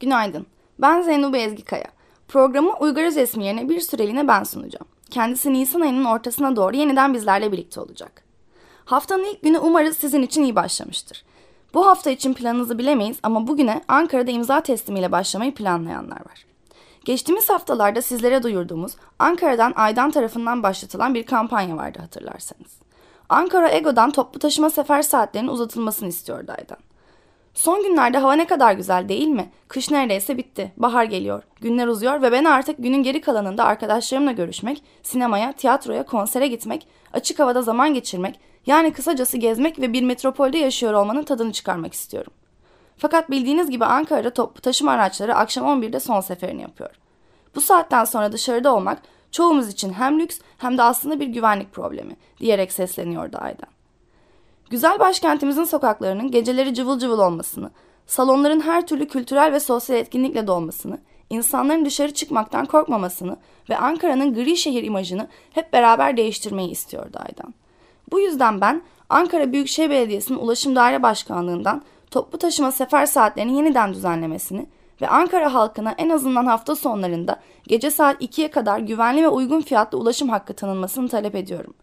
Günaydın. Ben Zeynep Ezgi Kaya. Programı Uygar Resmi yerine bir süreliğine ben sunacağım. Kendisi Nisan ayının ortasına doğru yeniden bizlerle birlikte olacak. Haftanın ilk günü umarız sizin için iyi başlamıştır. Bu hafta için planınızı bilemeyiz ama bugüne Ankara'da imza teslimiyle başlamayı planlayanlar var. Geçtiğimiz haftalarda sizlere duyurduğumuz Ankara'dan Aydan tarafından başlatılan bir kampanya vardı hatırlarsanız. Ankara Ego'dan toplu taşıma sefer saatlerinin uzatılmasını istiyordu Aydan. Son günlerde hava ne kadar güzel değil mi? Kış neredeyse bitti. Bahar geliyor. Günler uzuyor ve ben artık günün geri kalanında arkadaşlarımla görüşmek, sinemaya, tiyatroya, konsere gitmek, açık havada zaman geçirmek, yani kısacası gezmek ve bir metropolde yaşıyor olmanın tadını çıkarmak istiyorum. Fakat bildiğiniz gibi Ankara'da toplu taşıma araçları akşam 11'de son seferini yapıyor. Bu saatten sonra dışarıda olmak çoğumuz için hem lüks hem de aslında bir güvenlik problemi diyerek sesleniyordu Aydan. Güzel başkentimizin sokaklarının geceleri cıvıl cıvıl olmasını, salonların her türlü kültürel ve sosyal etkinlikle dolmasını, insanların dışarı çıkmaktan korkmamasını ve Ankara'nın gri şehir imajını hep beraber değiştirmeyi istiyordu Aydan. Bu yüzden ben Ankara Büyükşehir Belediyesi'nin Ulaşım Daire Başkanlığı'ndan toplu taşıma sefer saatlerini yeniden düzenlemesini ve Ankara halkına en azından hafta sonlarında gece saat 2'ye kadar güvenli ve uygun fiyatlı ulaşım hakkı tanınmasını talep ediyorum.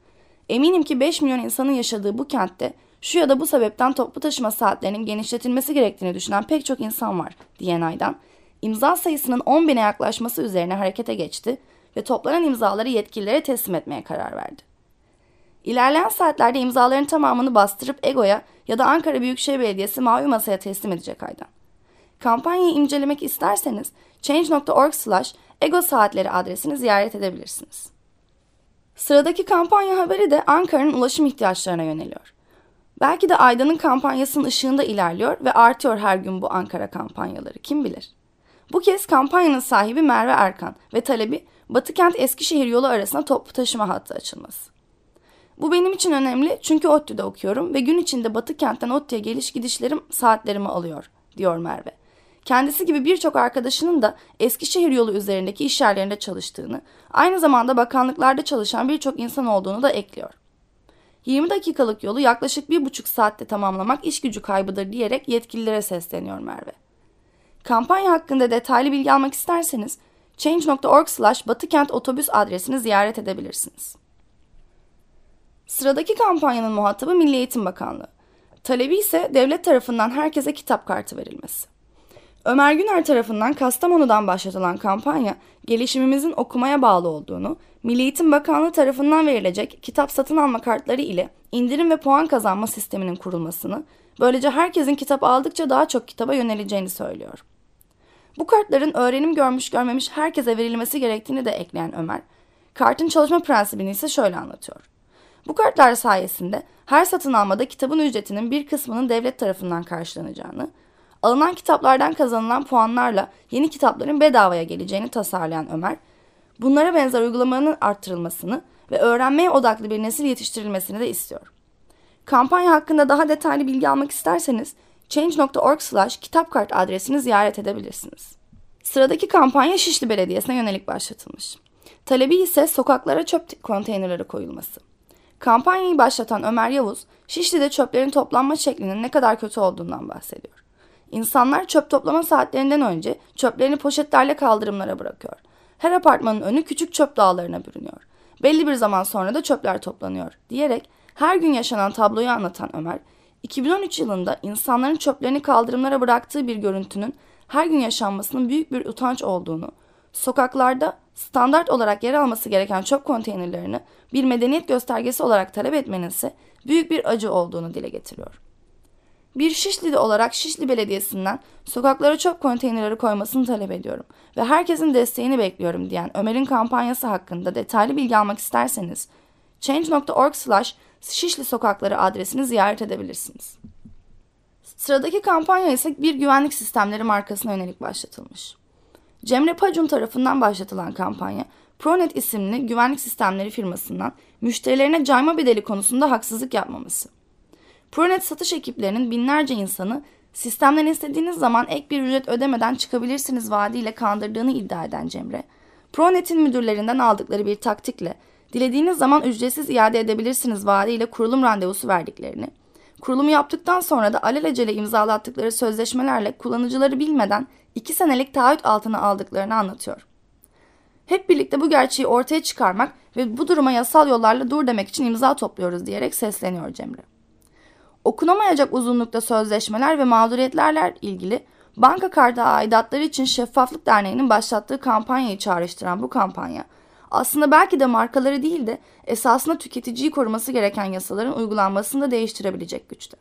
Eminim ki 5 milyon insanın yaşadığı bu kentte şu ya da bu sebepten toplu taşıma saatlerinin genişletilmesi gerektiğini düşünen pek çok insan var diyen Aydan, imza sayısının 10 bine yaklaşması üzerine harekete geçti ve toplanan imzaları yetkililere teslim etmeye karar verdi. İlerleyen saatlerde imzaların tamamını bastırıp EGO'ya ya da Ankara Büyükşehir Belediyesi Mavi Masa'ya teslim edecek Aydan. Kampanyayı incelemek isterseniz change.org slash ego saatleri adresini ziyaret edebilirsiniz. Sıradaki kampanya haberi de Ankara'nın ulaşım ihtiyaçlarına yöneliyor. Belki de Aydan'ın kampanyasının ışığında ilerliyor ve artıyor her gün bu Ankara kampanyaları kim bilir. Bu kez kampanyanın sahibi Merve Erkan ve talebi Batıkent Eskişehir yolu arasında toplu taşıma hattı açılması. Bu benim için önemli çünkü ODTÜ'de okuyorum ve gün içinde Batıkent'ten ODTÜ'ye geliş gidişlerim saatlerimi alıyor, diyor Merve. Kendisi gibi birçok arkadaşının da Eskişehir yolu üzerindeki iş yerlerinde çalıştığını, aynı zamanda bakanlıklarda çalışan birçok insan olduğunu da ekliyor. 20 dakikalık yolu yaklaşık bir buçuk saatte tamamlamak iş gücü kaybıdır diyerek yetkililere sesleniyor Merve. Kampanya hakkında detaylı bilgi almak isterseniz change.org slash batıkent otobüs adresini ziyaret edebilirsiniz. Sıradaki kampanyanın muhatabı Milli Eğitim Bakanlığı. Talebi ise devlet tarafından herkese kitap kartı verilmesi. Ömer Güner tarafından Kastamonu'dan başlatılan kampanya, gelişimimizin okumaya bağlı olduğunu, Milli Eğitim Bakanlığı tarafından verilecek kitap satın alma kartları ile indirim ve puan kazanma sisteminin kurulmasını, böylece herkesin kitap aldıkça daha çok kitaba yöneleceğini söylüyor. Bu kartların öğrenim görmüş görmemiş herkese verilmesi gerektiğini de ekleyen Ömer, kartın çalışma prensibini ise şöyle anlatıyor. Bu kartlar sayesinde her satın almada kitabın ücretinin bir kısmının devlet tarafından karşılanacağını, alınan kitaplardan kazanılan puanlarla yeni kitapların bedavaya geleceğini tasarlayan Ömer, bunlara benzer uygulamanın arttırılmasını ve öğrenmeye odaklı bir nesil yetiştirilmesini de istiyor. Kampanya hakkında daha detaylı bilgi almak isterseniz change.org slash kitapkart adresini ziyaret edebilirsiniz. Sıradaki kampanya Şişli Belediyesi'ne yönelik başlatılmış. Talebi ise sokaklara çöp konteynerleri koyulması. Kampanyayı başlatan Ömer Yavuz, Şişli'de çöplerin toplanma şeklinin ne kadar kötü olduğundan bahsediyor. İnsanlar çöp toplama saatlerinden önce çöplerini poşetlerle kaldırımlara bırakıyor. Her apartmanın önü küçük çöp dağlarına bürünüyor. Belli bir zaman sonra da çöpler toplanıyor diyerek her gün yaşanan tabloyu anlatan Ömer, 2013 yılında insanların çöplerini kaldırımlara bıraktığı bir görüntünün her gün yaşanmasının büyük bir utanç olduğunu, sokaklarda standart olarak yer alması gereken çöp konteynerlerini bir medeniyet göstergesi olarak talep etmenin ise büyük bir acı olduğunu dile getiriyor. Bir Şişli'de olarak Şişli Belediyesi'nden sokaklara çöp konteynerleri koymasını talep ediyorum ve herkesin desteğini bekliyorum diyen Ömer'in kampanyası hakkında detaylı bilgi almak isterseniz change.org slash Şişli Sokakları adresini ziyaret edebilirsiniz. Sıradaki kampanya ise bir güvenlik sistemleri markasına yönelik başlatılmış. Cemre Pacun tarafından başlatılan kampanya, Pronet isimli güvenlik sistemleri firmasından müşterilerine cayma bedeli konusunda haksızlık yapmaması. Pronet satış ekiplerinin binlerce insanı sistemden istediğiniz zaman ek bir ücret ödemeden çıkabilirsiniz vaadiyle kandırdığını iddia eden Cemre, Pronet'in müdürlerinden aldıkları bir taktikle dilediğiniz zaman ücretsiz iade edebilirsiniz vaadiyle kurulum randevusu verdiklerini, Kurulumu yaptıktan sonra da alelacele imzalattıkları sözleşmelerle kullanıcıları bilmeden 2 senelik taahhüt altına aldıklarını anlatıyor. Hep birlikte bu gerçeği ortaya çıkarmak ve bu duruma yasal yollarla dur demek için imza topluyoruz diyerek sesleniyor Cemre. Okunamayacak uzunlukta sözleşmeler ve mağduriyetlerle ilgili banka kartı aidatları için Şeffaflık Derneği'nin başlattığı kampanyayı çağrıştıran bu kampanya aslında belki de markaları değil de esasında tüketiciyi koruması gereken yasaların uygulanmasını da değiştirebilecek güçte.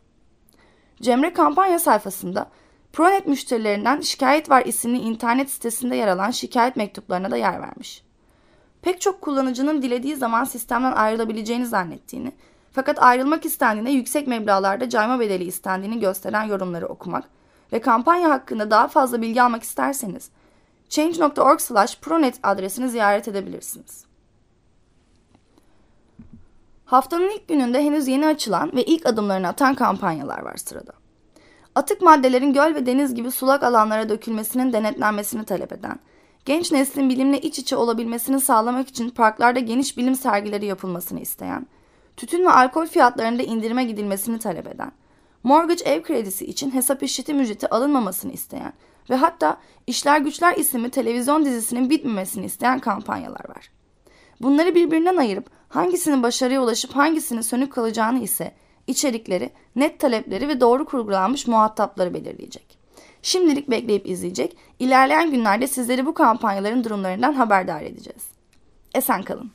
Cemre kampanya sayfasında Pronet müşterilerinden Şikayet Var isimli internet sitesinde yer alan şikayet mektuplarına da yer vermiş. Pek çok kullanıcının dilediği zaman sistemden ayrılabileceğini zannettiğini, fakat ayrılmak istendiğinde yüksek meblağlarda cayma bedeli istendiğini gösteren yorumları okumak ve kampanya hakkında daha fazla bilgi almak isterseniz change.org slash pronet adresini ziyaret edebilirsiniz. Haftanın ilk gününde henüz yeni açılan ve ilk adımlarını atan kampanyalar var sırada. Atık maddelerin göl ve deniz gibi sulak alanlara dökülmesinin denetlenmesini talep eden, genç neslin bilimle iç içe olabilmesini sağlamak için parklarda geniş bilim sergileri yapılmasını isteyen, tütün ve alkol fiyatlarında indirime gidilmesini talep eden, mortgage ev kredisi için hesap işletim ücreti alınmamasını isteyen ve hatta İşler Güçler isimli televizyon dizisinin bitmemesini isteyen kampanyalar var. Bunları birbirinden ayırıp hangisinin başarıya ulaşıp hangisinin sönük kalacağını ise içerikleri, net talepleri ve doğru kurgulanmış muhatapları belirleyecek. Şimdilik bekleyip izleyecek, ilerleyen günlerde sizleri bu kampanyaların durumlarından haberdar edeceğiz. Esen kalın.